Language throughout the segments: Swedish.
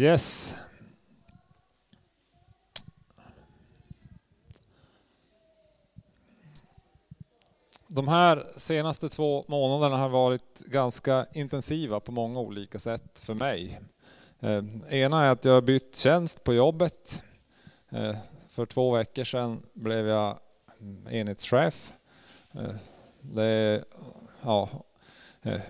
Yes. De här senaste två månaderna har varit ganska intensiva på många olika sätt för mig. Eh, ena är att jag har bytt tjänst på jobbet. Eh, för två veckor sedan blev jag mm, enhetschef. Eh, det ja, eh,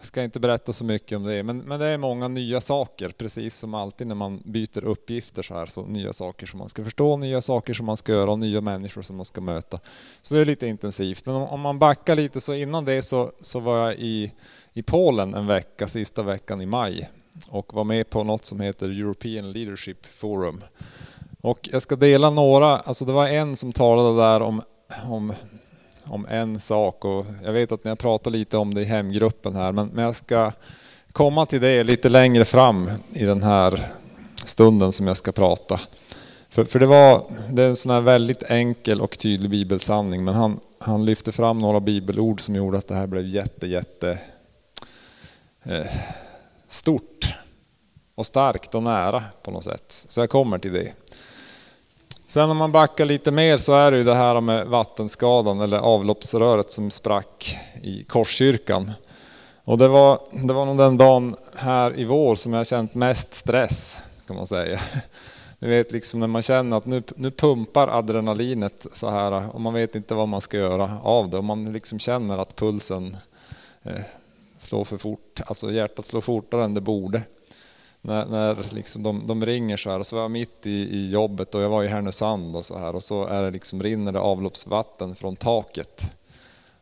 ska inte berätta så mycket om det, men, men det är många nya saker, precis som alltid när man byter uppgifter så här, så nya saker som man ska förstå, nya saker som man ska göra och nya människor som man ska möta. Så det är lite intensivt. Men om, om man backar lite så innan det så, så var jag i, i Polen en vecka, sista veckan i maj och var med på något som heter European Leadership Forum. Och jag ska dela några, alltså det var en som talade där om, om om en sak och jag vet att ni har pratat lite om det i hemgruppen här men, men jag ska komma till det lite längre fram i den här stunden som jag ska prata. För, för det var det är en sån här väldigt enkel och tydlig bibelsanning men han, han lyfte fram några bibelord som gjorde att det här blev jätte, jätte eh, stort och starkt och nära på något sätt. Så jag kommer till det. Sen om man backar lite mer så är det ju det här med vattenskadan eller avloppsröret som sprack i Korskyrkan. Och det var, det var nog den dagen här i vår som jag känt mest stress kan man säga. Ni vet liksom när man känner att nu, nu pumpar adrenalinet så här och man vet inte vad man ska göra av det och man liksom känner att pulsen eh, slår för fort, alltså hjärtat slår fortare än det borde när, när liksom de, de, ringer så här och så var jag mitt i, i, jobbet och jag var i Härnösand och så här och så är det liksom, rinner det avloppsvatten från taket.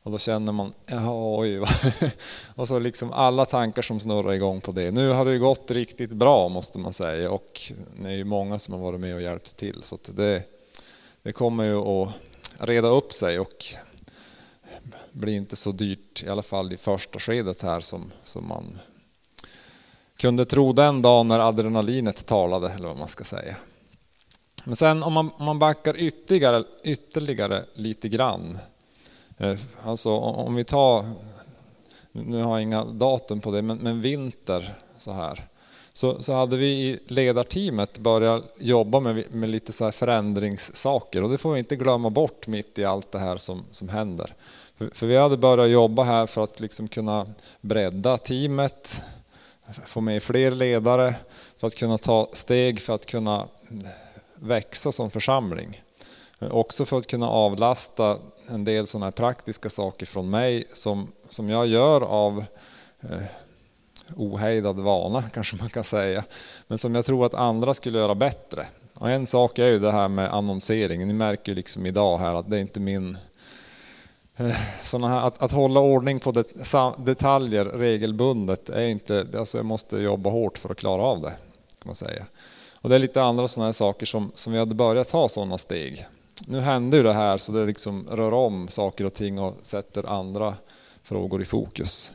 Och då känner man, ja oj. och så liksom alla tankar som snurrar igång på det. Nu har det ju gått riktigt bra måste man säga och det är ju många som har varit med och hjälpt till. Så det, det kommer ju att reda upp sig och blir inte så dyrt, i alla fall i första skedet här som, som man kunde tro den dagen när adrenalinet talade, eller vad man ska säga. Men sen om man, om man backar ytterligare, ytterligare lite grann. Eh, alltså om vi tar, nu har jag inga datum på det, men, men vinter så här. Så, så hade vi i ledarteamet börjat jobba med, med lite så här förändringssaker och det får vi inte glömma bort mitt i allt det här som, som händer. För, för vi hade börjat jobba här för att liksom kunna bredda teamet, få med fler ledare för att kunna ta steg för att kunna växa som församling. Också för att kunna avlasta en del sådana här praktiska saker från mig som, som jag gör av eh, ohejdad vana kanske man kan säga. Men som jag tror att andra skulle göra bättre. Och en sak är ju det här med annonsering. Ni märker ju liksom idag här att det är inte min Eh, såna här, att, att hålla ordning på det, detaljer regelbundet är inte, alltså jag måste jobba hårt för att klara av det. kan man säga. Och det är lite andra sådana här saker som, som vi hade börjat ta sådana steg. Nu hände ju det här så det liksom rör om saker och ting och sätter andra frågor i fokus.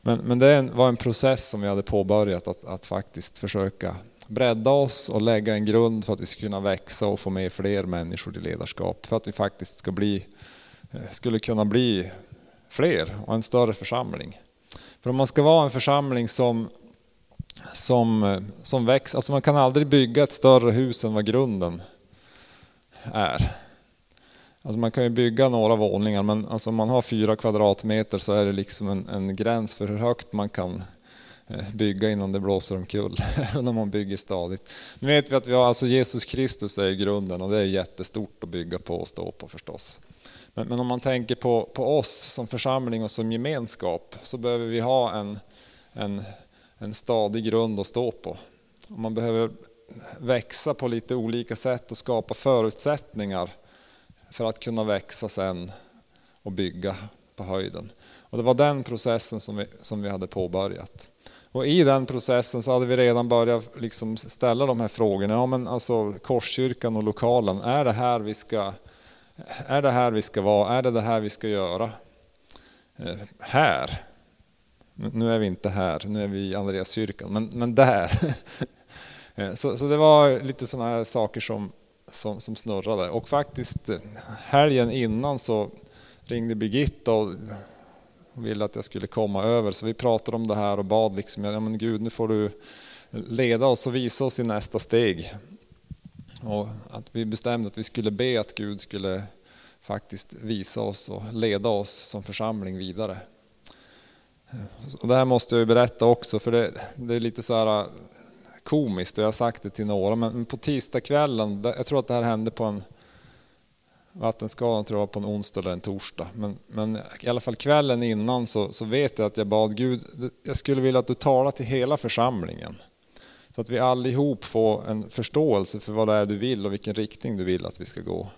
Men, men det var en process som vi hade påbörjat att, att faktiskt försöka bredda oss och lägga en grund för att vi ska kunna växa och få med fler människor i ledarskap. För att vi faktiskt ska bli skulle kunna bli fler och en större församling. För om man ska vara en församling som, som, som växer, alltså man kan aldrig bygga ett större hus än vad grunden är. Alltså man kan ju bygga några våningar men alltså om man har fyra kvadratmeter så är det liksom en, en gräns för hur högt man kan eh, bygga innan det blåser omkull, även om man bygger stadigt. Nu vet vi att vi har alltså Jesus Kristus är grunden och det är jättestort att bygga på och stå på förstås. Men, men, om man tänker på, på oss som församling och som gemenskap så behöver vi ha en, en, en stadig grund att stå på. Och man behöver växa på lite olika sätt och skapa förutsättningar för att kunna växa sen och bygga på höjden. Och det var den processen som vi, som vi hade påbörjat. Och i den processen så hade vi redan börjat liksom ställa de här frågorna. Ja, men alltså, Korskyrkan och lokalen, är det här vi ska är det här vi ska vara? Är det det här vi ska göra? Eh, här. Nu är vi inte här, nu är vi i Andreaskyrkan, men, men där. Eh, så, så det var lite sådana här saker som, som, som snurrade. Och faktiskt eh, helgen innan så ringde Birgitta och ville att jag skulle komma över. Så vi pratade om det här och bad liksom, ja men Gud nu får du leda oss och visa oss i nästa steg. Och att vi bestämde att vi skulle be att Gud skulle faktiskt visa oss och leda oss som församling vidare. Och det här måste jag ju berätta också för det, det är lite så här äh, komiskt och jag har sagt det till några men på tisdagskvällen, jag tror att det här hände på en Vattenskadan tror jag var på en onsdag eller en torsdag. Men, men i alla fall kvällen innan så, så vet jag att jag bad Gud, jag skulle vilja att du talar till hela församlingen. Så att vi allihop får en förståelse för vad det är du vill och vilken riktning du vill att vi ska gå.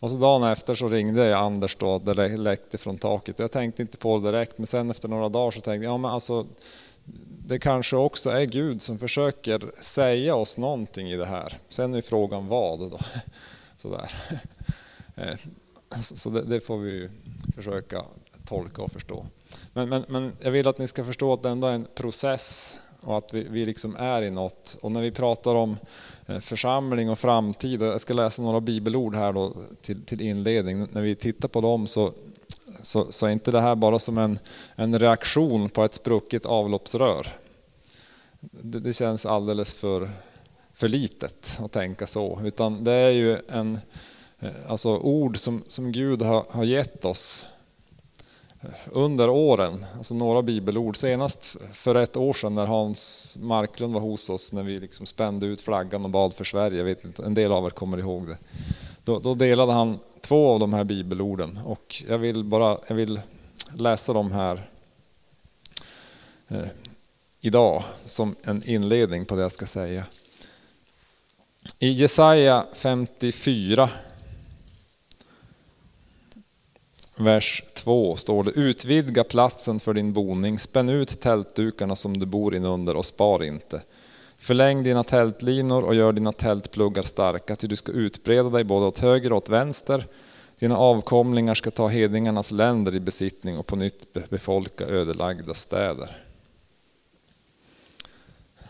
Och så dagen efter så ringde jag Anders då, det läckte från taket. Jag tänkte inte på det direkt, men sen efter några dagar så tänkte jag, ja men alltså det kanske också är Gud som försöker säga oss någonting i det här. Sen är frågan vad då? Sådär. Eh, så det, det får vi försöka tolka och förstå. Men, men, men jag vill att ni ska förstå att det ändå är en process och att vi, vi liksom är i något. Och när vi pratar om eh, församling och framtid, och jag ska läsa några bibelord här då till, till inledning. När vi tittar på dem så, så, så är inte det här bara som en, en reaktion på ett sprucket avloppsrör. Det, det känns alldeles för, för litet att tänka så, utan det är ju en eh, alltså ord som, som Gud har, har gett oss under åren, alltså några bibelord. Senast för ett år sedan när Hans Marklund var hos oss, när vi liksom spände ut flaggan och bad för Sverige, jag vet inte, en del av er kommer ihåg det. Då, då delade han två av de här bibelorden och jag vill bara jag vill läsa dem här eh, idag som en inledning på det jag ska säga. I Jesaja 54 vers 2 står det Utvidga platsen för din boning, spänn ut tältdukarna som du bor inunder och spar inte. Förläng dina tältlinor och gör dina tältpluggar starka, ty du ska utbreda dig både åt höger och åt vänster. Dina avkomlingar ska ta hedningarnas länder i besittning och på nytt befolka ödelagda städer.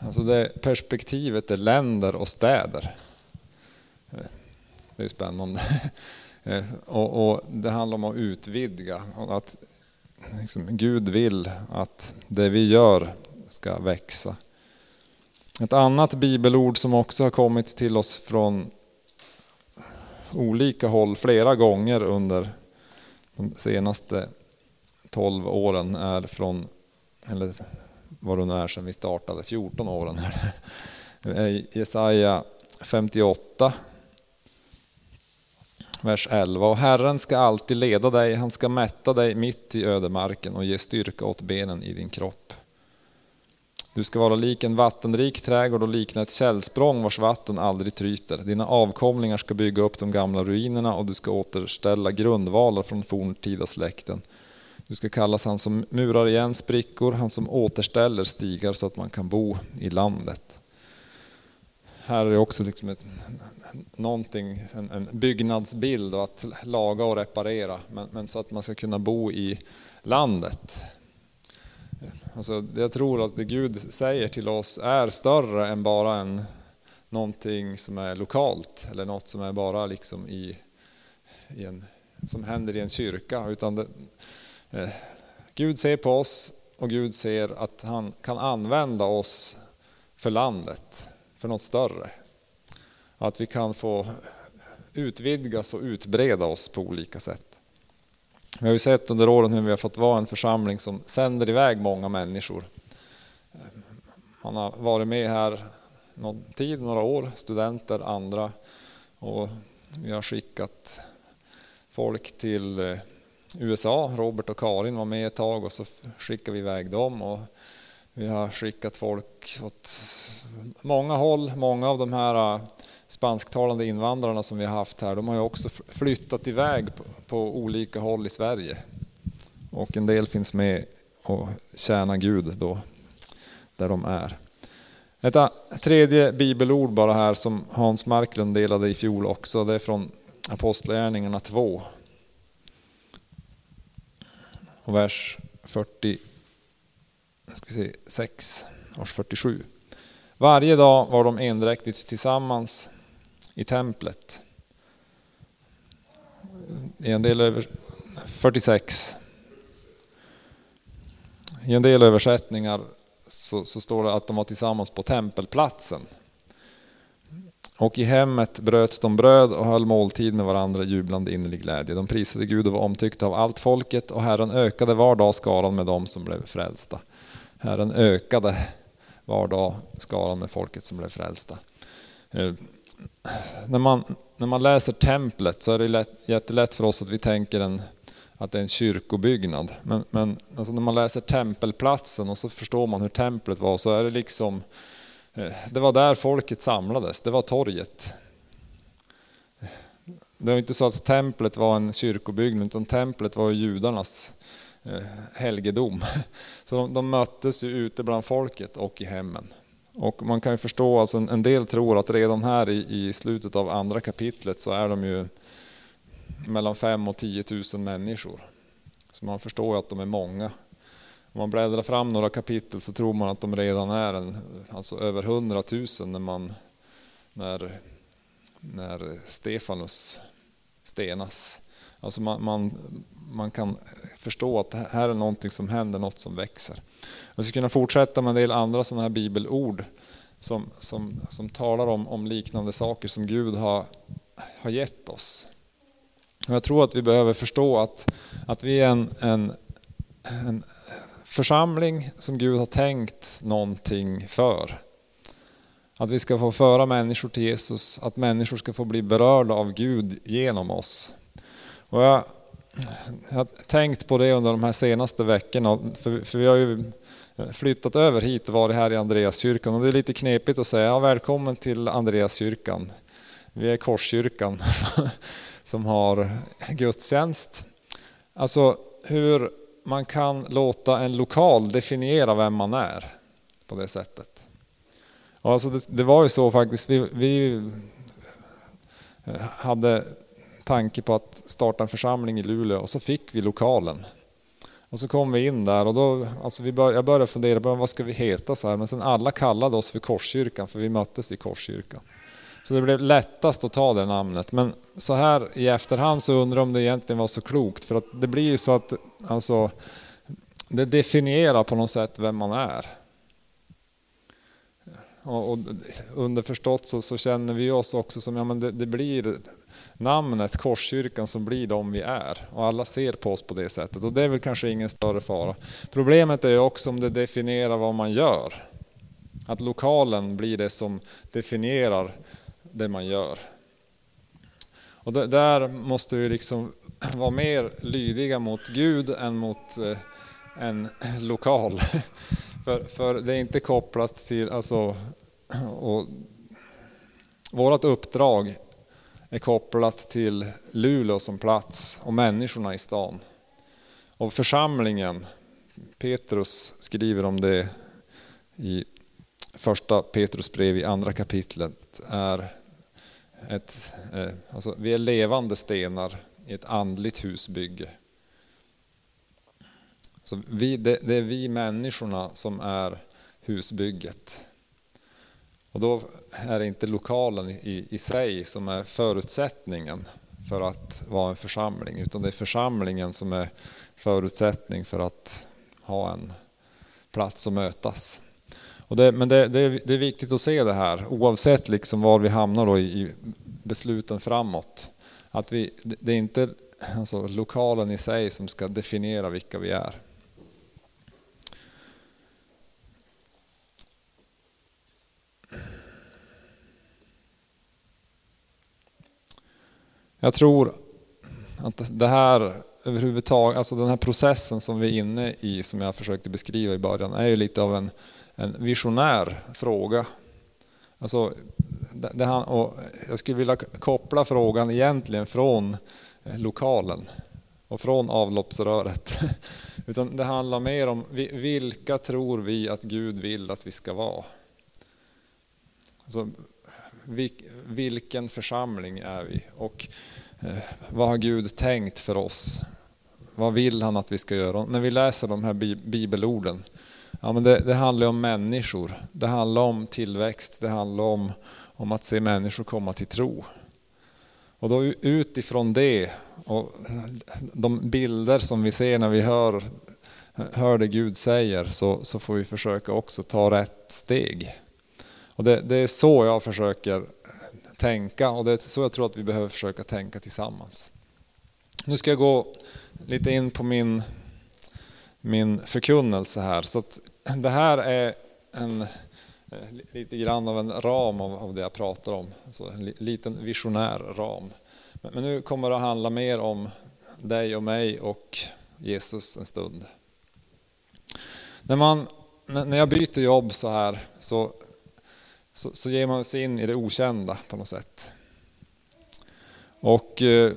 Alltså det perspektivet är länder och städer. Det är spännande. Eh, och, och, det handlar om att utvidga. Att liksom, Gud vill att det vi gör ska växa. Ett annat bibelord som också har kommit till oss från olika håll flera gånger under de senaste 12 åren är från, eller vad det nu är sedan vi startade, 14 åren. är eh, Jesaja 58 vers 11. Och Herren ska alltid leda dig, han ska mätta dig mitt i ödemarken och ge styrka åt benen i din kropp. Du ska vara lik en vattenrik trädgård och likna ett källsprång vars vatten aldrig tryter. Dina avkomlingar ska bygga upp de gamla ruinerna och du ska återställa grundvalar från forntida släkten. Du ska kallas han som murar igen sprickor, han som återställer stigar så att man kan bo i landet. Här är också liksom ett någonting, en, en byggnadsbild och att laga och reparera, men, men, så att man ska kunna bo i landet. Alltså, jag tror att det Gud säger till oss är större än bara en, någonting som är lokalt eller något som är bara liksom i, i en, som händer i en kyrka. Utan det, eh, Gud ser på oss och Gud ser att han kan använda oss för landet, för något större. Att vi kan få utvidgas och utbreda oss på olika sätt. Vi har ju sett under åren hur vi har fått vara en församling som sänder iväg många människor. Man har varit med här någon tid, några år, studenter, andra. Och vi har skickat folk till eh, USA. Robert och Karin var med ett tag och så skickade vi iväg dem. Och vi har skickat folk åt många håll. Många av de här eh, spansktalande invandrarna som vi har haft här, de har ju också flyttat iväg på, på olika håll i Sverige. Och en del finns med och tjänar Gud då, där de är. Ett tredje bibelord bara här som Hans Marklund delade i fjol också, det är från Apostlagärningarna 2. Och vers 46, vers 47. Varje dag var de endräktigt tillsammans i templet. I en del över 46. I en del översättningar så, så står det att de var tillsammans på tempelplatsen. Och i hemmet bröt de bröd och höll måltid med varandra jublande innerlig glädje. De prisade Gud och var omtyckta av allt folket och Herren ökade var dag skaran med dem som blev frälsta. Herren ökade var dag skaran med folket som blev frälsta. Eh, när, man, när man läser templet så är det lätt, jättelätt för oss att vi tänker en, att det är en kyrkobyggnad. Men, men alltså när man läser tempelplatsen och så förstår man hur templet var så är det liksom eh, det var där folket samlades, det var torget. Det var inte så att templet var en kyrkobyggnad, utan templet var judarnas eh, helgedom. Så de, de möttes ju ute bland folket och i hemmen. Och man kan ju förstå, alltså en del tror att redan här i, i slutet av andra kapitlet så är de ju mellan 5 och 10 000 människor. Så man förstår ju att de är många. Om man bläddrar fram några kapitel så tror man att de redan är en, alltså över hundratusen när, man, när, när Stefanus stenas. Alltså man, man, man kan förstå att det här är någonting som händer, något som växer. Man skulle kunna fortsätta med en del andra sådana här bibelord som, som, som talar om, om liknande saker som Gud har, har gett oss. Och jag tror att vi behöver förstå att, att vi är en, en, en församling som Gud har tänkt någonting för. Att vi ska få föra människor till Jesus, att människor ska få bli berörda av Gud genom oss. Och jag, jag har tänkt på det under de här senaste veckorna, för, för vi har ju flyttat över hit och varit här i Andreaskyrkan och det är lite knepigt att säga ja, välkommen till Andreaskyrkan. Vi är Korskyrkan som har gudstjänst. Alltså hur man kan låta en lokal definiera vem man är på det sättet. Och alltså det, det var ju så faktiskt, vi, vi eh, hade tanke på att starta en församling i Luleå och så fick vi lokalen. Och så kom vi in där och då, alltså vi bör, jag började fundera på vad ska vi heta så här, men sen alla kallade oss för Korskyrkan för vi möttes i Korskyrkan. Så det blev lättast att ta det namnet. Men så här i efterhand så undrar jag om det egentligen var så klokt. För att det blir ju så att alltså, det definierar på något sätt vem man är. Och, och underförstått så, så, känner vi oss också som, ja men det, det, blir namnet Korskyrkan som blir de vi är. Och alla ser på oss på det sättet. Och det är väl kanske ingen större fara. Problemet är ju också om det definierar vad man gör. Att lokalen blir det som definierar det man gör. Och där måste vi liksom vara mer lydiga mot Gud än mot eh, en lokal. För, för det är inte kopplat till, alltså, och vårt uppdrag är kopplat till Luleå som plats och människorna i stan. Och församlingen, Petrus skriver om det i första Petrus brev i andra kapitlet, är ett, eh, alltså, vi är levande stenar i ett andligt husbygge. Så vi, det, det, är vi människorna som är husbygget. Och då är det inte lokalen i, i sig som är förutsättningen för att vara en församling, utan det är församlingen som är förutsättning för att ha en plats att mötas. Det, men det, det, det, är viktigt att se det här oavsett liksom var vi hamnar då i, i besluten framåt. Att vi, det är inte alltså, lokalen i sig som ska definiera vilka vi är. Jag tror att det här överhuvudtaget, alltså den här processen som vi är inne i, som jag försökte beskriva i början, är ju lite av en en visionär fråga. Alltså, det, det, och jag skulle vilja koppla frågan egentligen från eh, lokalen och från avloppsröret. Utan det handlar mer om vilka tror vi att Gud vill att vi ska vara? Alltså, vilken församling är vi? Och eh, vad har Gud tänkt för oss? Vad vill han att vi ska göra? när vi läser de här bibelorden Ja, men det, det, handlar om människor. Det handlar om tillväxt. Det handlar om, om att se människor komma till tro. Och då utifrån det och de bilder som vi ser när vi hör hör det Gud säger så, så får vi försöka också ta rätt steg. Och det, det är så jag försöker tänka och det är så jag tror att vi behöver försöka tänka tillsammans. Nu ska jag gå lite in på min, min förkunnelse här. Så det här är en, eh, lite grann av en ram av, av det jag pratar om. Så en liten visionär ram. Men, men nu kommer det att handla mer om dig och mig och Jesus en stund. När, man, när jag byter jobb så här så, så, så ger man sig in i det okända på något sätt. Och eh,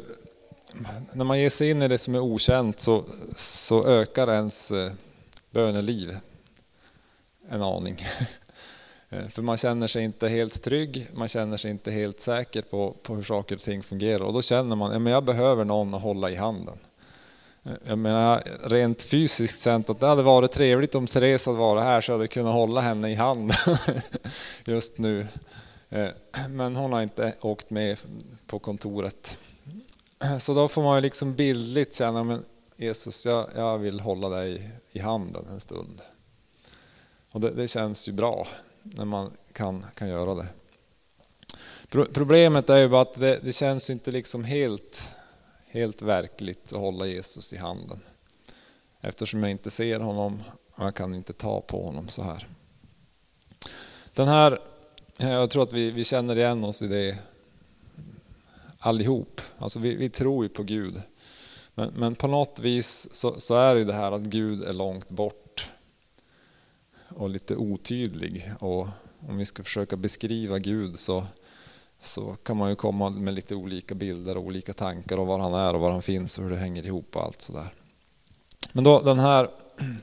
när man ger sig in i det som är okänt så, så ökar ens eh, böneliv en aning. Eh, för man känner sig inte helt trygg, man känner sig inte helt säker på, på hur saker och ting fungerar och då känner man att ja, jag behöver någon att hålla i handen. Jag menar rent fysiskt sett att det hade varit trevligt om Therese hade varit här så jag hade kunnat hålla henne i handen just nu. Eh, men hon har inte åkt med på kontoret. Så då får man liksom bildligt känna, men Jesus, jag, jag vill hålla dig i handen en stund. Och det, det känns ju bra när man kan, kan göra det. Problemet är ju bara att det, det känns inte liksom helt, helt verkligt att hålla Jesus i handen. Eftersom jag inte ser honom och jag kan inte ta på honom så här. Den här, jag tror att vi, vi känner igen oss i det allihop. Alltså vi, vi tror ju på Gud. Men, men på något vis så, så, är det det här att Gud är långt bort och lite otydlig. Och om vi ska försöka beskriva Gud så, så kan man ju komma med lite olika bilder och olika tankar om var han är och var han finns och hur det hänger ihop och allt sådär. Men då den här,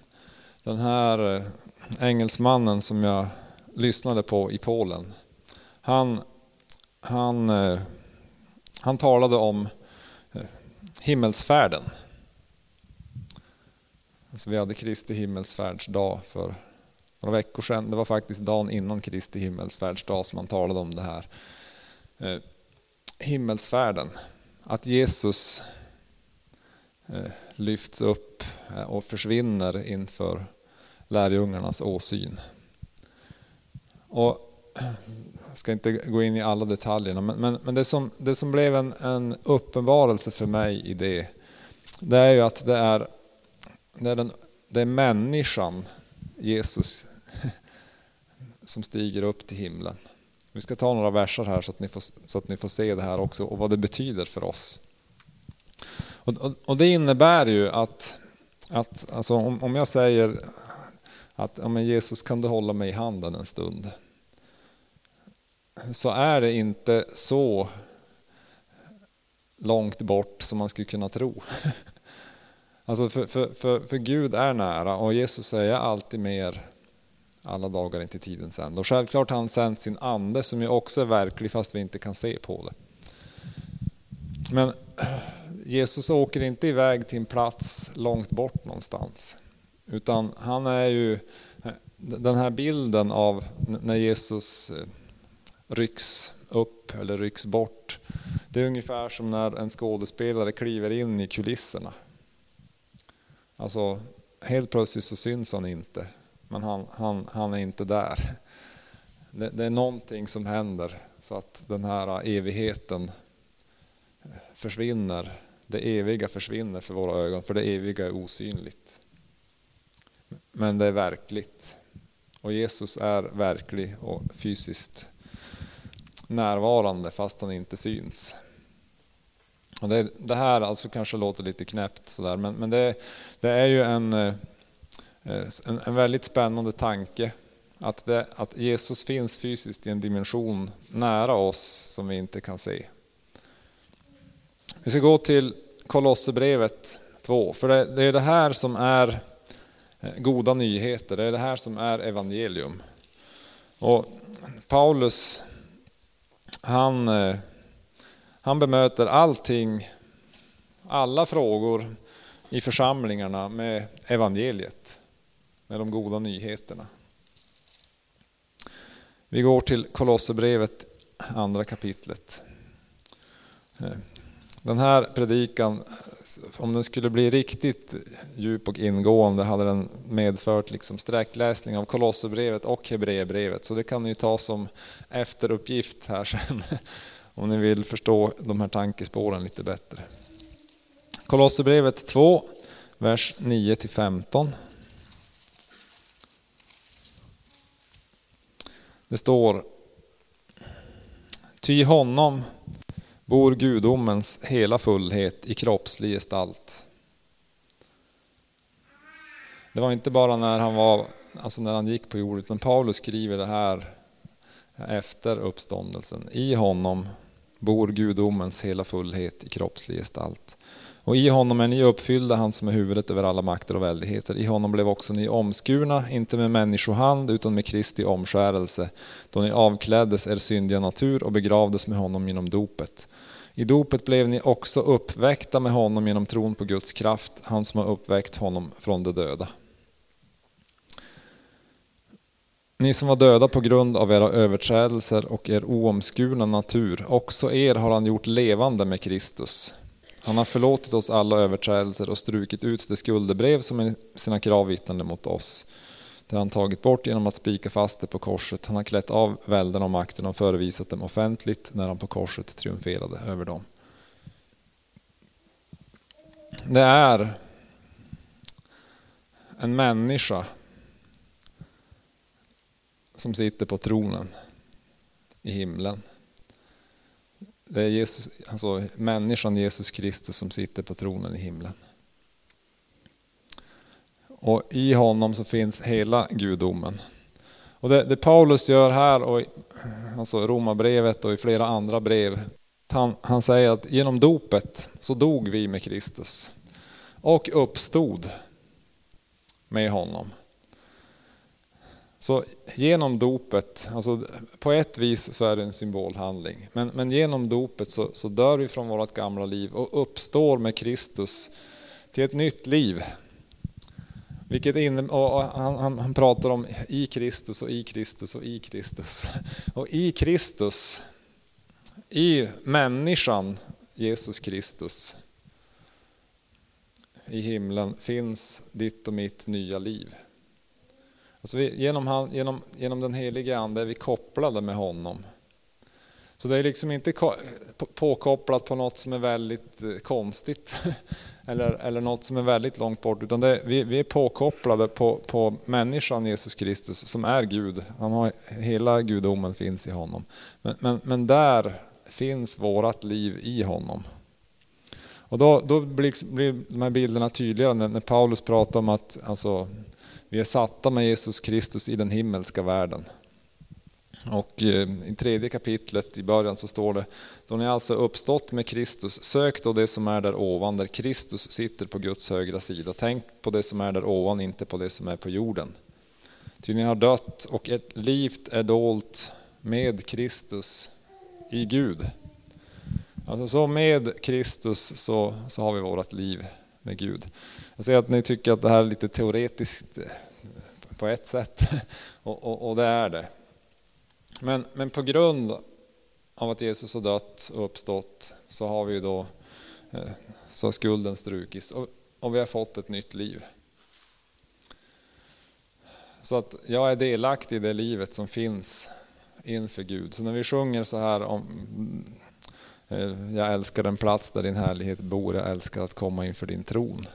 den här eh, engelsmannen som jag lyssnade på i Polen. Han, han eh, han talade om eh, himmelsfärden. Alltså vi hade Kristi himmelsfärdsdag för några veckor sedan. Det var faktiskt dagen innan Kristi himmelsfärdsdag som man talade om det här. Eh, himmelsfärden, att Jesus eh, lyfts upp eh, och försvinner inför lärjungarnas åsyn. Och jag ska inte gå in i alla detaljerna, men, men, men det, som, det som blev en, en uppenbarelse för mig i det, det är ju att det är, det är, den, det är människan, Jesus, som stiger upp till himlen. Vi ska ta några verser här så att ni får, så att ni får se det här också och vad det betyder för oss. Och, och, och det innebär ju att, att alltså om, om jag säger att ja, Jesus kan du hålla mig i handen en stund så är det inte så långt bort som man skulle kunna tro. Alltså för, för, för, för Gud är nära och Jesus säger alltid mer alla dagar inte tiden sänd. Och självklart har han sänt sin ande som ju också är verklig fast vi inte kan se på det. Men Jesus åker inte iväg till en plats långt bort någonstans. Utan han är ju den här bilden av när Jesus eh, rycks upp eller rycks bort. Det är ungefär som när en skådespelare kliver in i kulisserna. Alltså, helt plötsligt så syns han inte, men han, han, han är inte där. Det, det är någonting som händer så att den här evigheten försvinner. Det eviga försvinner för våra ögon, för det eviga är osynligt. Men det är verkligt. Och Jesus är verklig och fysiskt närvarande fast han inte syns. Och det, det här alltså kanske låter lite knäppt sådär, men, men det, det är ju en, eh, Eh, en, en väldigt spännande tanke att, det, att Jesus finns fysiskt i en dimension nära oss som vi inte kan se. Vi ska gå till Kolosserbrevet 2, för det, det är det här som är eh, goda nyheter, det är det här som är evangelium. Och Paulus han, eh, han bemöter allting, alla frågor i församlingarna med evangeliet, med de goda nyheterna. Vi går till Kolosserbrevet, andra kapitlet. Eh, den här predikan om den skulle bli riktigt djup och ingående hade den medfört liksom sträckläsning av Kolosserbrevet och Hebreerbrevet. Så det kan ni ta som efteruppgift här sen om ni vill förstå de här tankespåren lite bättre. Kolosserbrevet 2, vers 9 15. Det står Ty honom bor gudomens hela fullhet i kroppslig gestalt. Det var inte bara när han, var, alltså när han gick på jorden, utan Paulus skriver det här efter uppståndelsen. I honom bor gudomens hela fullhet i kroppslig gestalt. Och i honom är ni uppfyllda, han som är huvudet över alla makter och väldigheter. I honom blev också ni omskurna, inte med människohand utan med Kristi omskärelse, då ni avkläddes er syndiga natur och begravdes med honom genom dopet. I dopet blev ni också uppväckta med honom genom tron på Guds kraft, han som har uppväckt honom från de döda. Ni som var döda på grund av era överträdelser och er oomskurna natur, också er har han gjort levande med Kristus. Han har förlåtit oss alla överträdelser och strukit ut det skuldebrev som är sina krav vittnade mot oss. Det har han tagit bort genom att spika fast det på korset. Han har klätt av välden och makten och förevisat dem offentligt när han på korset triumferade över dem. Det är en människa som sitter på tronen i himlen. Det är Jesus, alltså människan Jesus Kristus som sitter på tronen i himlen. Och i honom så finns hela gudomen. Och det, det Paulus gör här, och alltså Romarbrevet och i flera andra brev, han, han säger att genom dopet så dog vi med Kristus och uppstod med honom. Så genom dopet, alltså på ett vis så är det en symbolhandling, men, men genom dopet så, så dör vi från vårt gamla liv och uppstår med Kristus till ett nytt liv. Vilket inne, och han, han, han, pratar om i Kristus och i Kristus och i Kristus. Och i Kristus, i människan Jesus Kristus, i himlen finns ditt och mitt nya liv. Alltså vi, genom, han, genom, genom den helige Ande är vi kopplade med honom. Så det är liksom inte påkopplat på något som är väldigt eh, konstigt eller, eller något som är väldigt långt bort, utan det, vi, vi är påkopplade på, på människan Jesus Kristus som är Gud. Han har, hela gudomen finns i honom. Men, men, men där finns vårat liv i honom. Och då, då blir, blir de här bilderna tydligare när, när Paulus pratar om att alltså, vi är satta med Jesus Kristus i den himmelska världen. Och eh, i tredje kapitlet i början så står det, då ni alltså uppstått med Kristus, sök då det som är där ovan, där Kristus sitter på Guds högra sida. Tänk på det som är där ovan, inte på det som är på jorden. Ty ni har dött och ert liv är dolt med Kristus i Gud. Alltså så med Kristus så, så har vi vårt liv med Gud. Jag ser att ni tycker att det här är lite teoretiskt eh, på ett sätt, och, och, och det är det. Men, men på grund av att Jesus har dött och uppstått så har vi då eh, så har skulden strukits och, och vi har fått ett nytt liv. Så att jag är delaktig i det livet som finns inför Gud. Så när vi sjunger så här om eh, Jag älskar den plats där din härlighet bor, jag älskar att komma inför din tron.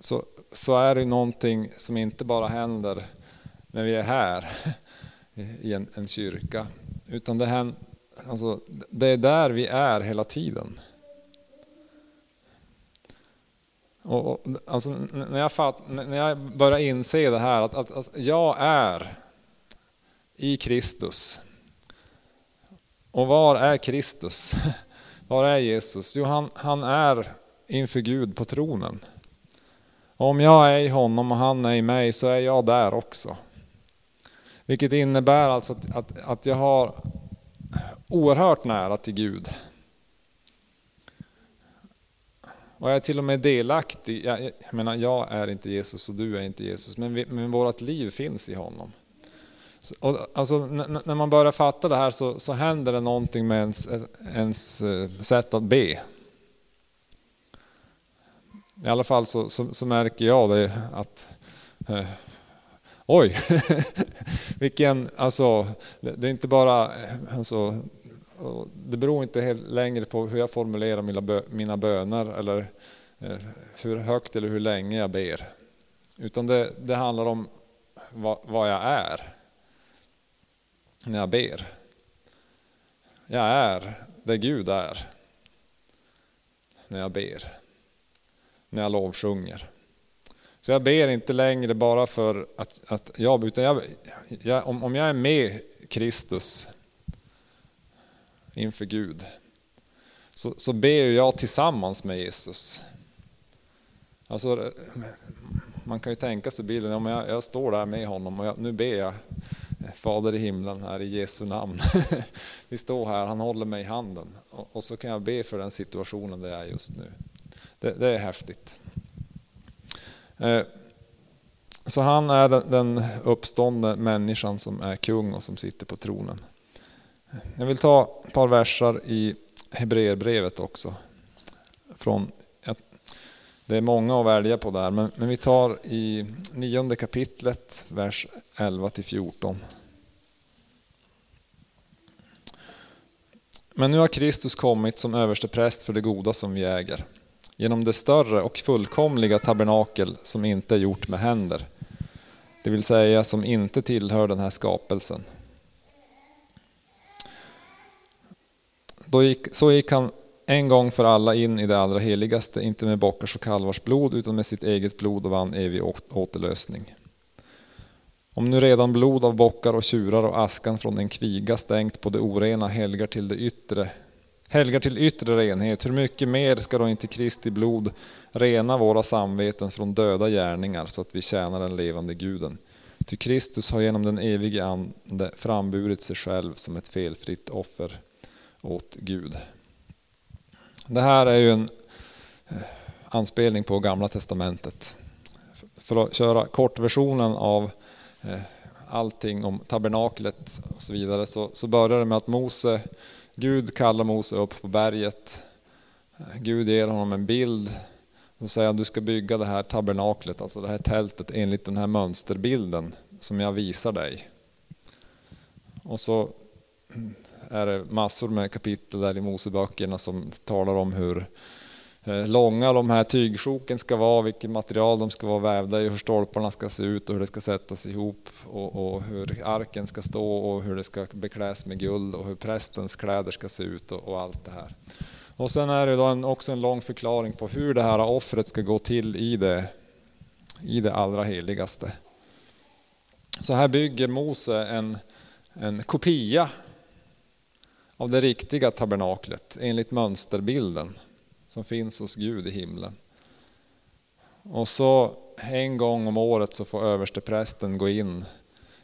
Så, så är det någonting som inte bara händer när vi är här i en, en kyrka. Utan det, här, alltså, det är där vi är hela tiden. Och, och, alltså, när, jag fatt, när jag börjar inse det här att, att alltså, jag är i Kristus. Och var är Kristus? Var är Jesus? Jo, han, han är inför Gud på tronen. Om jag är i honom och han är i mig så är jag där också. Vilket innebär alltså att, att, att jag har oerhört nära till Gud. Och jag är till och med delaktig. Jag, jag menar, jag är inte Jesus och du är inte Jesus, men, vi, men vårt liv finns i honom. Så, och, alltså, när man börjar fatta det här så, så händer det någonting med ens, ens eh, sätt att be. I alla fall så, så, så märker jag det att eh, Oj, vilken, alltså, det, det, är inte bara, eh, alltså, det beror inte helt längre på hur jag formulerar mina, bö, mina böner eller eh, hur högt eller hur länge jag ber. Utan det, det handlar om vad, vad jag är när jag ber. Jag är det Gud är när jag ber, när jag lovsjunger. Så jag ber inte längre bara för att, att jag, utan jag, jag, om, om jag är med Kristus inför Gud, så, så ber jag tillsammans med Jesus. Alltså, man kan ju tänka sig bilden, om jag, jag står där med honom och jag, nu ber jag Fader i himlen här i Jesu namn. Vi står här, han håller mig i handen och, och, så kan jag be för den situationen där jag är just nu. Det, det är häftigt. Eh, så han är den uppståndne människan som är kung och som sitter på tronen. Jag vill ta ett par versar i Hebreerbrevet också. Från, det är många att välja på där, men, men vi tar i nionde kapitlet, vers 11 till 14. Men nu har Kristus kommit som överste präst för det goda som vi äger genom det större och fullkomliga tabernakel som inte är gjort med händer, det vill säga som inte tillhör den här skapelsen. Då gick, så gick han en gång för alla in i det allra heligaste, inte med bockars och kalvars blod utan med sitt eget blod och vann evig återlösning. Om nu redan blod av bockar och tjurar och askan från en kviga stängt på det orena helgar till det yttre helgar till yttre renhet, hur mycket mer ska då inte Kristi blod rena våra samveten från döda gärningar så att vi tjänar den levande guden? Ty Kristus har genom den evige Ande framburit sig själv som ett felfritt offer åt Gud. Det här är ju en eh, anspelning på Gamla Testamentet. För att köra kortversionen av eh, allting om tabernaklet och så vidare så, så börjar det med att Mose Gud kallar Mose upp på berget. Gud ger honom en bild och säger att du ska bygga det här tabernaklet, alltså det här tältet enligt den här mönsterbilden som jag visar dig. Och så är det massor med kapitel där i Moseböckerna som talar om hur Eh, långa de här tygsjoken ska vara, vilket material de ska vara vävda i, hur stolparna ska se ut och hur det ska sättas ihop och, och, hur arken ska stå och hur det ska bekläs med guld och hur prästens kläder ska se ut och, och allt det här. Och sen är det då en, också en lång förklaring på hur det här offret ska gå till i det, i det allra heligaste. Så här bygger Mose en, en kopia av det riktiga tabernaklet enligt mönsterbilden som finns hos Gud i himlen. Och så en gång om året så får översteprästen gå in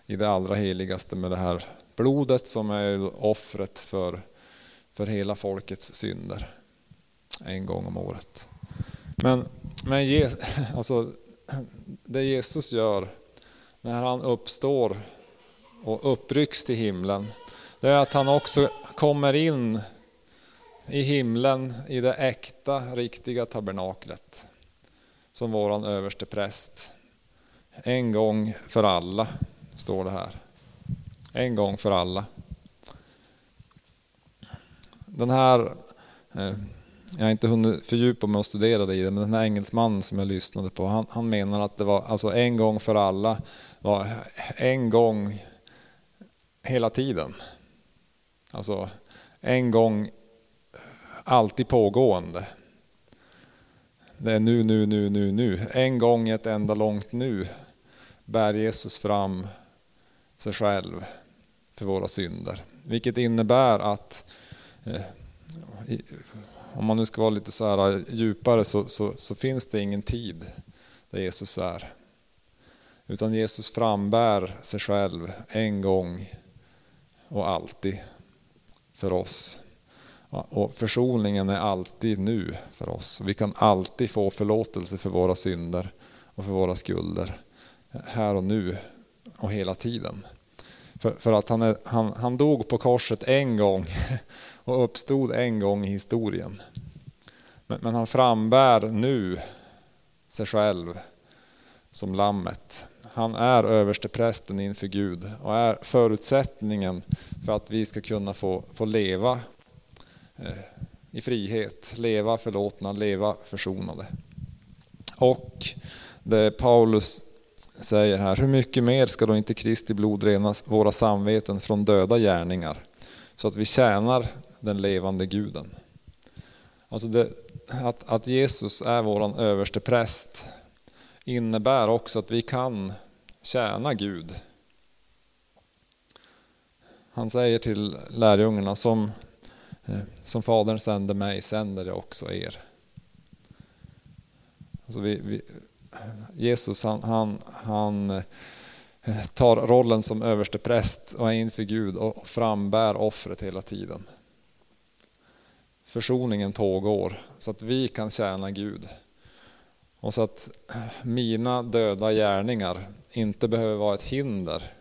i det allra heligaste med det här blodet som är offret för, för hela folkets synder. En gång om året. Men, men alltså, det Jesus gör när han uppstår och upprycks till himlen, det är att han också kommer in i himlen i det äkta, riktiga tabernaklet som våran överste präst. En gång för alla, står det här. En gång för alla. Den här, eh, jag har inte hunnit fördjupa mig och studera det i det, men den här engelsmannen som jag lyssnade på, han, han menar att det var alltså en gång för alla, var en gång hela tiden. Alltså en gång alltid pågående. Det är nu, nu, nu, nu, nu. En gång ett enda långt nu bär Jesus fram sig själv för våra synder. Vilket innebär att, eh, om man nu ska vara lite så här djupare, så, så, så finns det ingen tid där Jesus är. Utan Jesus frambär sig själv en gång och alltid för oss. Och försoningen är alltid nu för oss. Vi kan alltid få förlåtelse för våra synder och för våra skulder. Här och nu och hela tiden. För, för att han, är, han, han dog på korset en gång och uppstod en gång i historien. Men, men han frambär nu sig själv som lammet. Han är översteprästen inför Gud och är förutsättningen för att vi ska kunna få, få leva Eh, i frihet, leva förlåtna, leva försonade. Och det Paulus säger här, hur mycket mer ska då inte Kristi blod rena våra samveten från döda gärningar så att vi tjänar den levande guden. Alltså det, att, att Jesus är våran överste präst innebär också att vi kan tjäna Gud. Han säger till lärjungarna som, Eh, som Fadern sände mig sänder jag också er. Alltså vi, vi, Jesus han, han, han eh, tar rollen som överste präst och är inför Gud och frambär offret hela tiden. Försoningen pågår så att vi kan tjäna Gud. Och så att eh, mina döda gärningar inte behöver vara ett hinder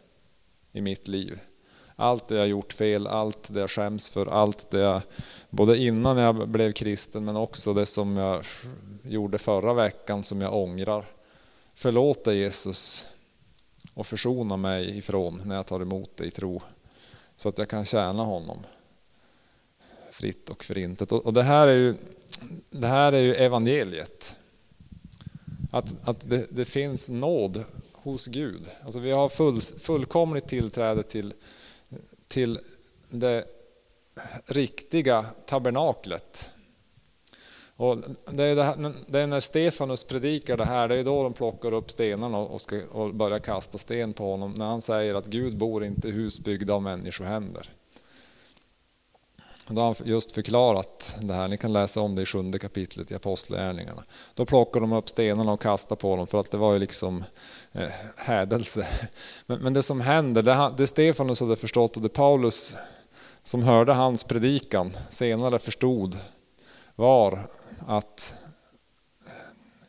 i mitt liv. Allt det jag gjort fel, allt det jag skäms för, allt det jag, både innan jag blev kristen men också det som jag gjorde förra veckan som jag ångrar. Förlåt dig Jesus och försona mig ifrån när jag tar emot dig i tro. Så att jag kan tjäna honom fritt och förintet. Och det här är ju, det här är ju evangeliet. Att, att det, det finns nåd hos Gud. Alltså vi har full, fullkomligt tillträde till, till det riktiga tabernaklet. Och det, är det, här, det är när Stefanus predikar det här, det är då de plockar upp stenarna och, ska, och börjar kasta sten på honom. När han säger att Gud bor inte i hus byggda av människohänder. Då har han just förklarat det här, ni kan läsa om det i sjunde kapitlet i Apostlagärningarna. Då plockar de upp stenarna och kastar på dem för att det var ju liksom eh, hädelse. Men, men, det som händer, det, det Stefanus hade förstått och det Paulus som hörde hans predikan senare förstod var att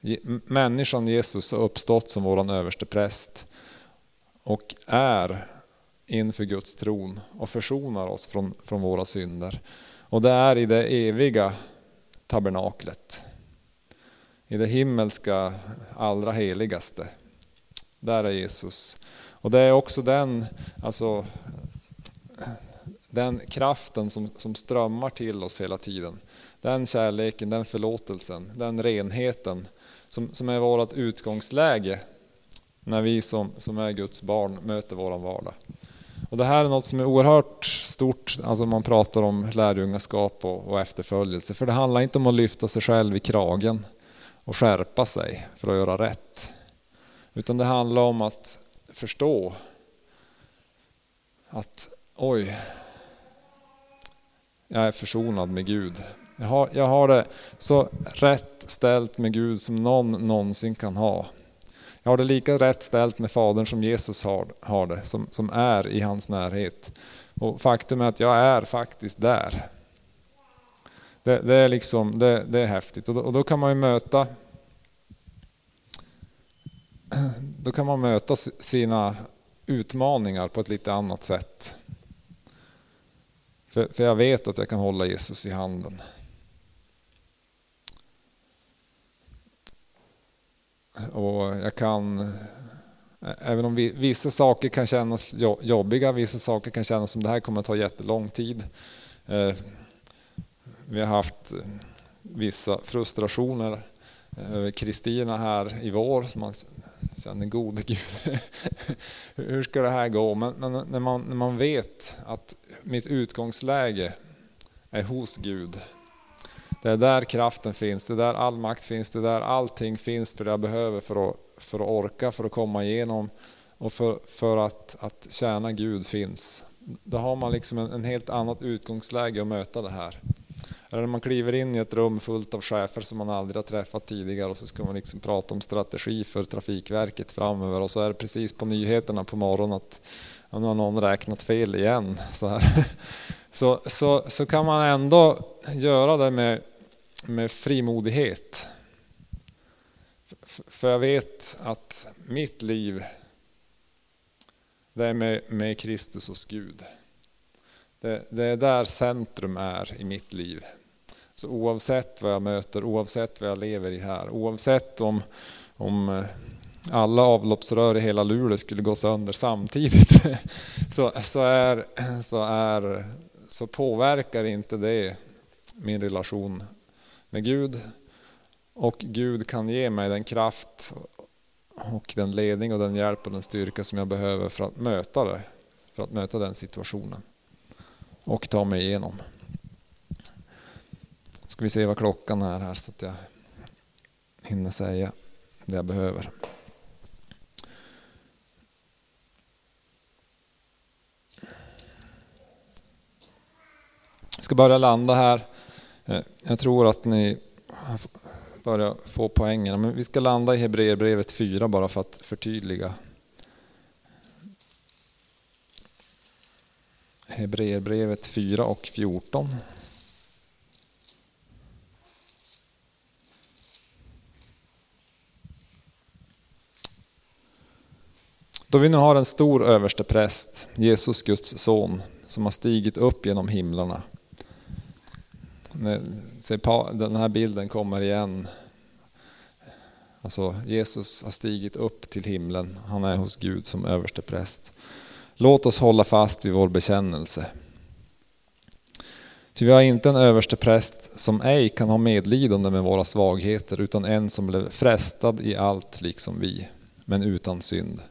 eh, människan Jesus har uppstått som våran överste präst och är inför Guds tron och försonar oss från, från våra synder. Och det är i det eviga tabernaklet. I det himmelska allra heligaste. Där är Jesus. Och det är också den, alltså, den kraften som, som strömmar till oss hela tiden. Den kärleken, den förlåtelsen, den renheten som, som är vårt utgångsläge när vi som, som är Guds barn möter våran vardag. Och det här är något som är oerhört stort, alltså man pratar om lärjungaskap och, och efterföljelse. För det handlar inte om att lyfta sig själv i kragen och skärpa sig för att göra rätt. Utan det handlar om att förstå att oj, jag är försonad med Gud. Jag har, jag har det så rätt ställt med Gud som någon någonsin kan ha. Jag har det lika rätt ställt med Fadern som Jesus har, har det, som, som är i hans närhet. Och faktum är att jag är faktiskt där. Det, det är liksom, det, det, är häftigt och då, och då, kan man ju möta då kan man möta sina utmaningar på ett lite annat sätt. För, för jag vet att jag kan hålla Jesus i handen. Och jag kan, även om vissa saker kan kännas jobbiga, vissa saker kan kännas som det här kommer att ta jättelång tid. Eh, vi har haft vissa frustrationer över Kristina här i vår, som man känner gode Gud, hur ska det här gå? Men, men, när, man, när man vet att mitt utgångsläge är hos Gud, det är där kraften finns, det är där all makt finns, det är där allting finns för det jag behöver för att, för att orka, för att komma igenom och för, för att, att tjäna Gud finns. Då har man liksom en, en helt annat utgångsläge att möta det här. Eller när man kliver in i ett rum fullt av chefer som man aldrig har träffat tidigare och så ska man liksom prata om strategi för Trafikverket framöver och så är det precis på nyheterna på morgonen att nu har någon räknat fel igen. Så, här. Så, så, så kan man ändå göra det med med frimodighet. För jag vet att mitt liv, det är med, med Kristus hos Gud. Det, det, är där centrum är i mitt liv. Så oavsett vad jag möter, oavsett vad jag lever i här, oavsett om, om eh, alla avloppsrör i hela Luleå skulle gå sönder samtidigt, så, så, är, så, är, så påverkar inte det min relation med Gud. Och Gud kan ge mig den kraft och den ledning och den hjälp och den styrka som jag behöver för att möta det. För att möta den situationen. Och ta mig igenom. Ska vi se vad klockan är här så att jag hinner säga det jag behöver. Jag ska börja landa här. Eh, jag tror att ni börjar få poängerna. Men vi ska landa i Hebreerbrevet 4 bara för att förtydliga. Hebreerbrevet 4 och 14. Då vi nu har en stor överstepräst, Jesus Guds son, som har stigit upp genom himlarna den här bilden kommer igen. Alltså Jesus har stigit upp till himlen. Han är hos Gud som överste präst. Låt oss hålla fast vid vår bekännelse. Ty vi har inte en överste präst som ej kan ha medlidande med våra svagheter utan en som blev frestad i allt liksom vi, men utan synd.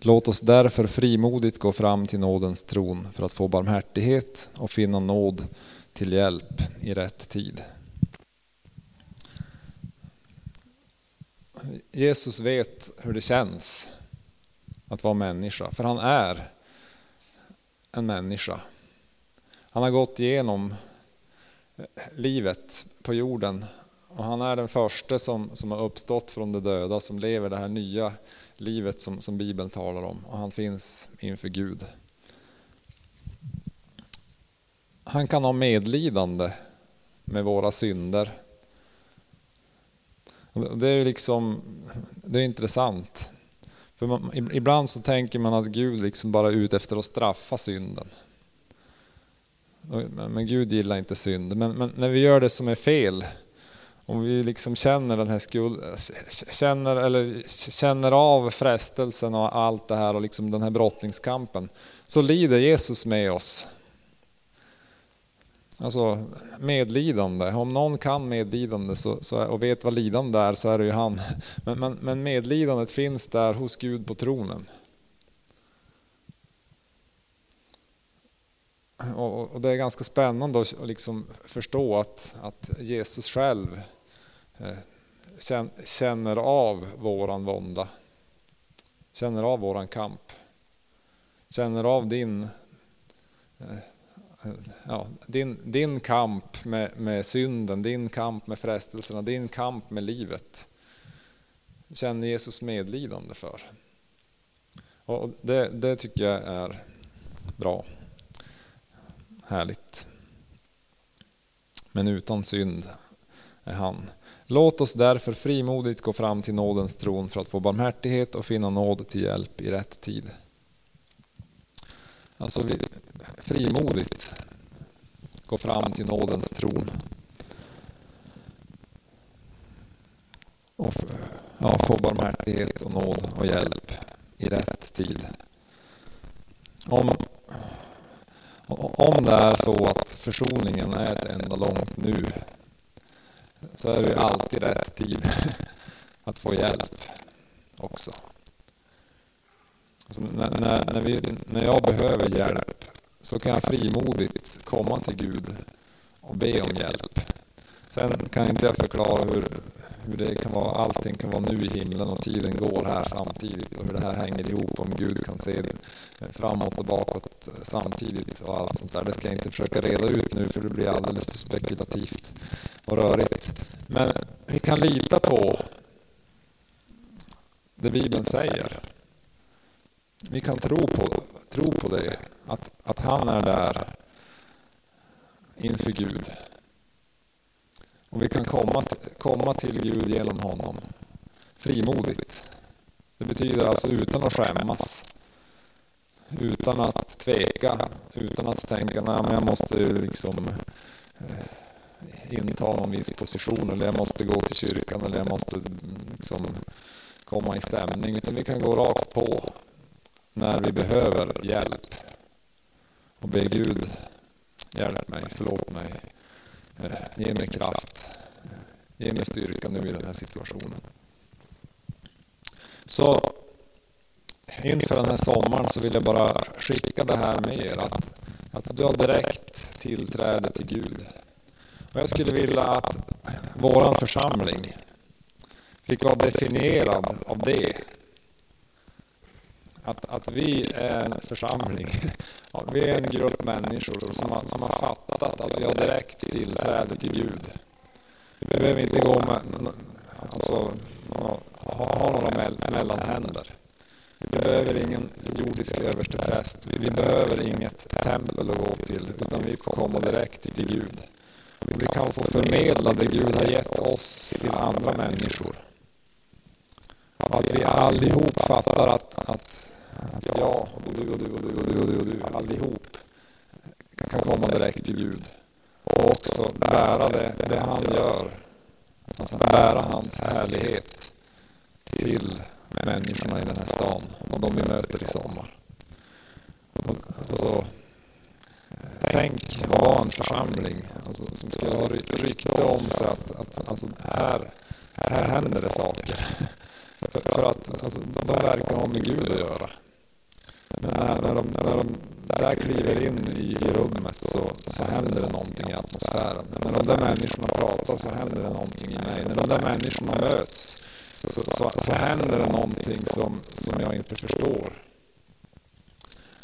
Låt oss därför frimodigt gå fram till nådens tron för att få barmhärtighet och finna nåd till hjälp i rätt tid. Jesus vet hur det känns att vara människa, för han är en människa. Han har gått igenom livet på jorden och han är den första som, som har uppstått från de döda, som lever det här nya livet som, som Bibeln talar om och han finns inför Gud. Han kan ha medlidande med våra synder. Det är liksom, det är intressant. För man, ibland så tänker man att Gud liksom bara är ute efter att straffa synden. Men Gud gillar inte synd. Men, men, när vi gör det som är fel, om vi liksom känner den här skuld, känner, eller känner av frestelsen och allt det här och liksom den här brottningskampen, så lider Jesus med oss. Alltså medlidande, om någon kan medlidande så, så, och vet vad lidande är så är det ju han. Men, men, men medlidandet finns där hos Gud på tronen. Och, och det är ganska spännande att liksom förstå att, att Jesus själv eh, känner av våran vånda. Känner av våran kamp. Känner av din eh, ja, din, din kamp med, med synden, din kamp med frestelserna, din kamp med livet känner Jesus medlidande för. Och det, det tycker jag är bra. Härligt. Men utan synd är han. Låt oss därför frimodigt gå fram till nådens tron för att få barmhärtighet och finna nåd till hjälp i rätt tid. Alltså vi, frimodigt gå fram till nådens tron. Och ja, få barmhärtighet och nåd och hjälp i rätt tid. Om, om det är så att försoningen är ett enda långt nu så är det alltid rätt tid att få hjälp också. När, när, när, vi, när jag behöver hjälp så kan jag frimodigt komma till Gud och be om hjälp. Sen kan inte jag förklara hur, hur det kan vara, allting kan vara nu i himlen och tiden går här samtidigt och hur det här hänger ihop om Gud kan se det framåt och bakåt samtidigt och allt sånt där. Det ska jag inte försöka reda ut nu för det blir alldeles för spekulativt och rörigt. Men vi kan lita på det Bibeln säger. Vi kan tro på, tro på det, att, att han är där inför Gud. Och vi kan komma, komma till Gud genom honom frimodigt. Det betyder alltså utan att skämmas. Utan att tveka, utan att tänka att jag måste liksom eh, inta någon viss position eller jag måste gå till kyrkan eller jag måste mm, liksom komma i stämning. Utan vi kan gå rakt på när vi behöver hjälp. Och be Gud, hjälp mig, förlåt mig, eh, ge mig kraft, ge mig styrka nu i den här situationen. Så inför den här sommaren så vill jag bara skicka det här med er att, att du har direkt tillträde till Gud. Och jag skulle vilja att våran församling fick vara definierad av det. Att, att vi är en församling, vi är en grupp människor som har, som har fattat att vi har direkt tillträde till Gud. Vi behöver inte gå med, alltså, ha några mellanhänder. Vi behöver ingen jordisk överstepräst. Vi behöver inget tempel att gå till, utan vi får komma direkt till Gud. Vi kan få förmedla det Gud har gett oss till andra människor. Att vi allihop fattar att, att, att jag och du och du och du och du och du och du allihop kan komma direkt till Gud. Och också bära det, det han gör. Alltså bära hans härlighet till människorna i den här stan och de vi möter i sommar. Alltså, tänk vara en församling alltså, som skulle ha rykte om sig att, att alltså, här, här händer det saker. För, för att alltså, de verkar ha med Gud att göra. Men när, när, de, när de där kliver in i, i rummet så, så händer det någonting i atmosfären. När de där människorna pratar så händer det någonting i mig. När de där människorna möts så, så, så händer det någonting som, som jag inte förstår.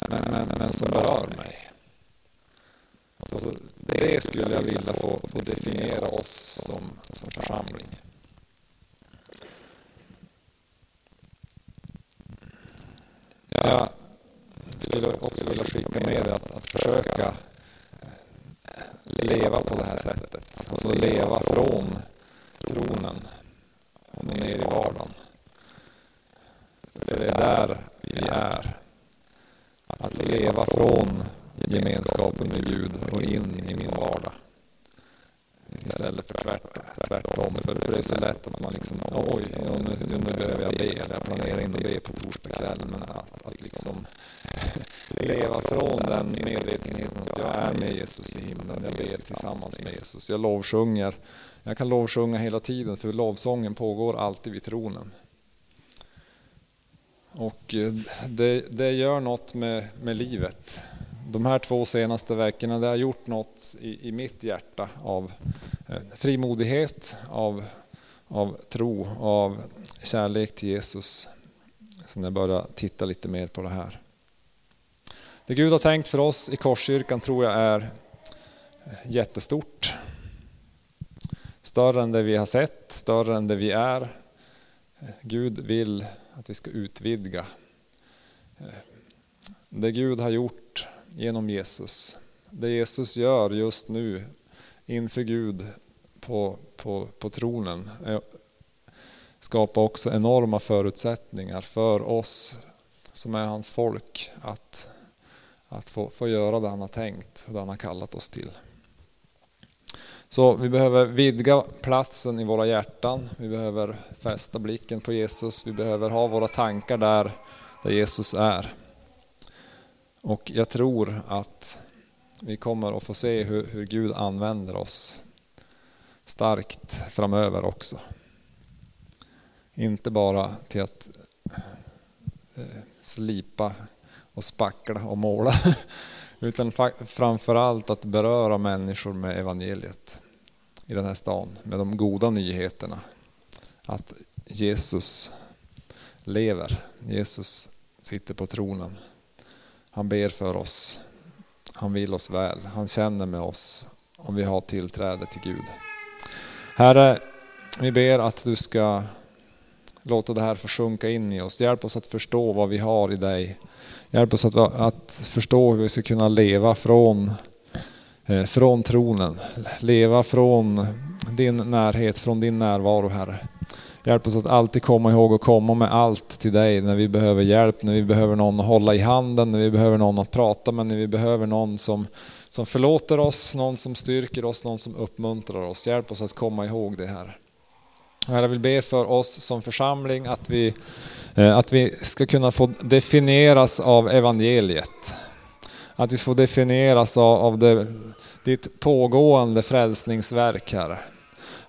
Men, men, men som berör mig. Alltså, det skulle jag vilja få, få definiera oss som, som församling. Jag skulle också vilja skicka med att, att försöka leva på det här sättet. Alltså leva från tronen och ner i vardagen. För det är där vi är. Att leva från gemenskapen med Gud och in i min vardag. Istället för tvärtom. tvärtom. För det är så lätt att man liksom, oj, nu, nu, nu behöver jag be. Eller jag planerar in att be på torsdagskvällen. Men att, att liksom leva från den medvetenheten att jag är med Jesus i himlen. Jag ber tillsammans med Jesus. Jag lovsjunger. Jag kan lovsjunga hela tiden för lovsången pågår alltid vid tronen. Och eh, det, det gör något med, med livet de här två senaste veckorna det har gjort något i, i mitt hjärta av eh, frimodighet, av, av tro, av kärlek till Jesus. Så jag börjar titta lite mer på det här. Det Gud har tänkt för oss i Korskyrkan tror jag är eh, jättestort. Större än det vi har sett, större än det vi är. Eh, Gud vill att vi ska utvidga. Eh, det Gud har gjort genom Jesus. Det Jesus gör just nu inför Gud på, på, på tronen skapar också enorma förutsättningar för oss som är hans folk att, att få, få göra det han har tänkt och det han har kallat oss till. Så vi behöver vidga platsen i våra hjärtan, vi behöver fästa blicken på Jesus, vi behöver ha våra tankar där, där Jesus är. Och jag tror att vi kommer att få se hur, hur Gud använder oss starkt framöver också. Inte bara till att eh, slipa och spackla och måla. Utan framförallt att beröra människor med evangeliet i den här stan. Med de goda nyheterna. Att Jesus lever. Jesus sitter på tronen. Han ber för oss. Han vill oss väl. Han känner med oss om vi har tillträde till Gud. Herre, vi ber att du ska låta det här få sjunka in i oss. Hjälp oss att förstå vad vi har i dig. Hjälp oss att, att förstå hur vi ska kunna leva från, eh, från tronen. Leva från din närhet, från din närvaro Herre. Hjälp oss att alltid komma ihåg och komma med allt till dig när vi behöver hjälp, när vi behöver någon att hålla i handen, när vi behöver någon att prata med, när vi behöver någon som, som förlåter oss, någon som styrker oss, någon som uppmuntrar oss. Hjälp oss att komma ihåg det här. Herre, jag vill be för oss som församling att vi, eh, att vi ska kunna få definieras av evangeliet. Att vi får definieras av, av det, ditt pågående frälsningsverk, Herre.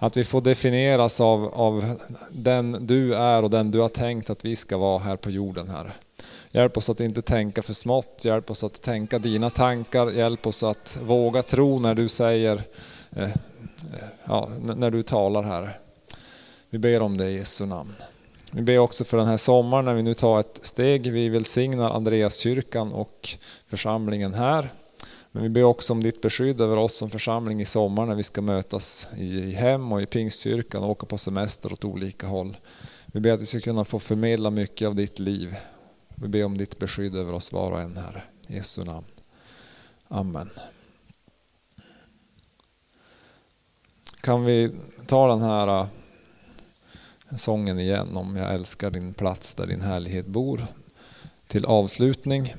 Att vi får definieras av, av den du är och den du har tänkt att vi ska vara här på jorden, Herre. Hjälp oss att inte tänka för smått, hjälp oss att tänka dina tankar, hjälp oss att våga tro när du säger, eh, eh ja, när du talar här. Vi ber om det i Jesu namn. Vi ber också för den här sommaren när vi nu tar ett steg. Vi välsignar Andreaskyrkan och församlingen här. Men vi ber också om ditt beskydd över oss som församling i sommar när vi ska mötas i hem och i Pingstkyrkan och åka på semester åt olika håll. Vi ber att vi ska kunna få förmedla mycket av ditt liv. Vi ber om ditt beskydd över oss var och en här. I Jesu namn. Amen. Kan vi ta den här äh, sången igen om jag älskar din plats där din härlighet bor till avslutning.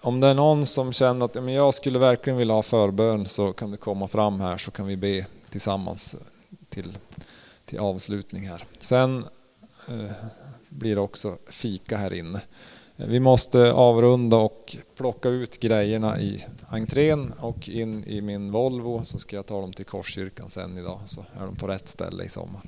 Om det är någon som känner att men jag skulle verkligen vilja ha förbön så kan du komma fram här så kan vi be tillsammans till, till avslutning här. Sen eh, blir det också fika här inne. Vi måste avrunda och plocka ut grejerna i entrén och in i min Volvo så ska jag ta dem till Korskyrkan sen idag så är de på rätt ställe i sommar.